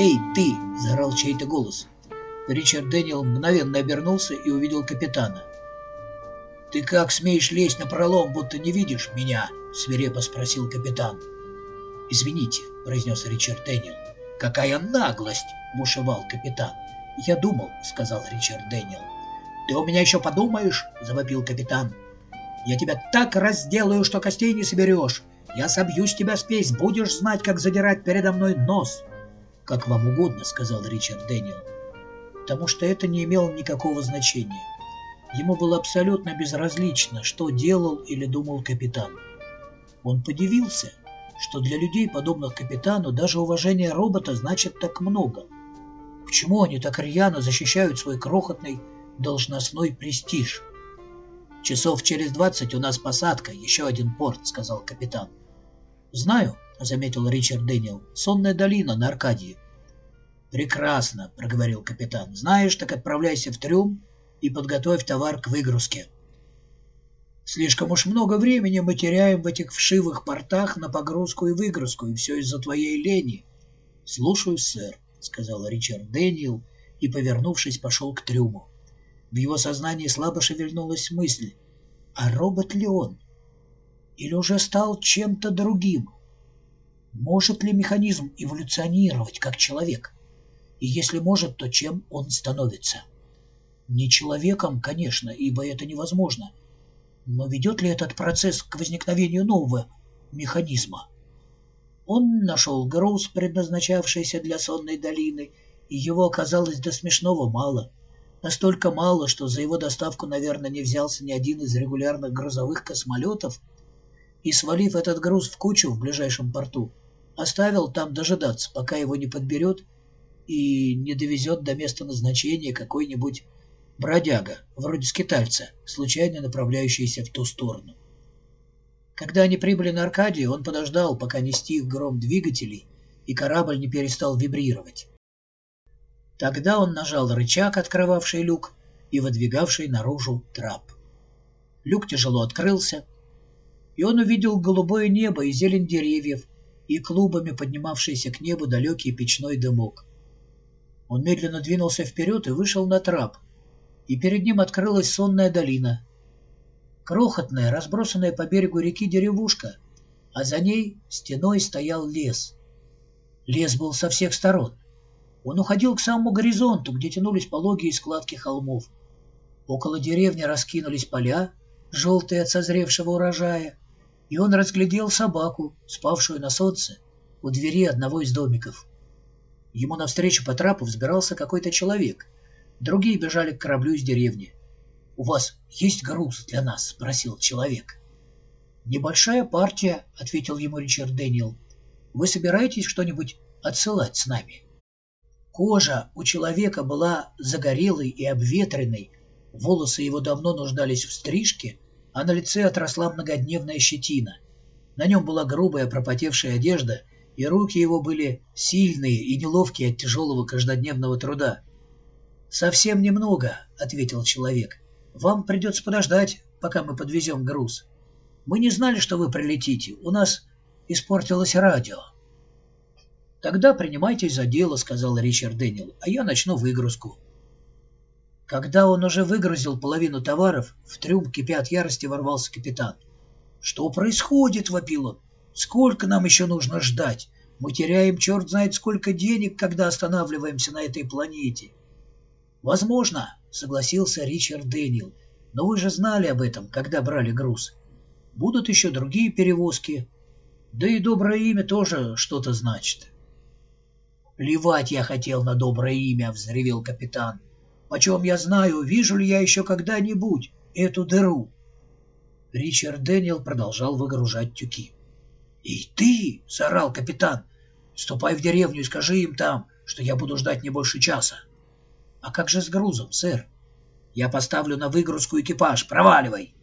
«Эй, ты!» – заорал чей-то голос. Ричард Дэниел мгновенно обернулся и увидел капитана. «Ты как смеешь лезть напролом, будто не видишь меня?» — свирепо спросил капитан. «Извините», — произнес Ричард Дэниел. «Какая наглость!» — бушевал капитан. «Я думал», — сказал Ричард Дэниел. «Ты у меня еще подумаешь?» — завопил капитан. «Я тебя так разделаю, что костей не соберешь. Я собью с тебя спесь, будешь знать, как задирать передо мной нос». «Как вам угодно», — сказал Ричард Дэниел. Потому что это не имело никакого значения. Ему было абсолютно безразлично, что делал или думал капитан. Он подивился, что для людей, подобных капитану, даже уважение робота значит так много. Почему они так рьяно защищают свой крохотный должностной престиж? «Часов через двадцать у нас посадка, еще один порт», — сказал капитан. «Знаю», — заметил Ричард Дэниел, — «сонная долина на Аркадии». «Прекрасно», — проговорил капитан. «Знаешь, так отправляйся в трюм и подготовь товар к выгрузке. Слишком уж много времени мы теряем в этих вшивых портах на погрузку и выгрузку, и все из-за твоей лени. — Слушаю, сэр, — сказал Ричард Дэниел и, повернувшись, пошел к трюму. В его сознании слабо шевельнулась мысль, а робот ли он? Или уже стал чем-то другим? Может ли механизм эволюционировать как человек? И если может, то чем он становится? — не человеком, конечно, ибо это невозможно. Но ведет ли этот процесс к возникновению нового механизма? Он нашел груз, предназначавшийся для сонной долины, и его оказалось до смешного мало. Настолько мало, что за его доставку, наверное, не взялся ни один из регулярных грузовых космолетов, и, свалив этот груз в кучу в ближайшем порту, оставил там дожидаться, пока его не подберет и не довезет до места назначения какой-нибудь бродяга, вроде скитальца, случайно направляющийся в ту сторону. Когда они прибыли на Аркадию, он подождал, пока не стих гром двигателей, и корабль не перестал вибрировать. Тогда он нажал рычаг, открывавший люк и выдвигавший наружу трап. Люк тяжело открылся, и он увидел голубое небо и зелень деревьев, и клубами поднимавшийся к небу далекий печной дымок. Он медленно двинулся вперед и вышел на трап, и перед ним открылась сонная долина. Крохотная, разбросанная по берегу реки деревушка, а за ней стеной стоял лес. Лес был со всех сторон. Он уходил к самому горизонту, где тянулись пологие складки холмов. Около деревни раскинулись поля, желтые от созревшего урожая, и он разглядел собаку, спавшую на солнце, у двери одного из домиков. Ему навстречу по трапу взбирался какой-то человек — Другие бежали к кораблю из деревни. «У вас есть груз для нас?» — спросил человек. «Небольшая партия», — ответил ему Ричард Дэниел. «Вы собираетесь что-нибудь отсылать с нами?» Кожа у человека была загорелой и обветренной, волосы его давно нуждались в стрижке, а на лице отросла многодневная щетина. На нем была грубая пропотевшая одежда, и руки его были сильные и неловкие от тяжелого каждодневного труда. «Совсем немного», — ответил человек. «Вам придется подождать, пока мы подвезем груз. Мы не знали, что вы прилетите. У нас испортилось радио». «Тогда принимайтесь за дело», — сказал Ричард Дэниел, — «а я начну выгрузку». Когда он уже выгрузил половину товаров, в трюм кипя от ярости ворвался капитан. «Что происходит?» — вопил он. «Сколько нам еще нужно ждать? Мы теряем черт знает сколько денег, когда останавливаемся на этой планете. «Возможно», — согласился Ричард Дэниел, — «но вы же знали об этом, когда брали груз. Будут еще другие перевозки. Да и доброе имя тоже что-то значит». «Плевать я хотел на доброе имя», — взревел капитан. «Почем я знаю, вижу ли я еще когда-нибудь эту дыру?» Ричард Дэниел продолжал выгружать тюки. «И ты!» — заорал капитан. «Ступай в деревню и скажи им там, что я буду ждать не больше часа». «А как же с грузом, сэр?» «Я поставлю на выгрузку экипаж. Проваливай!»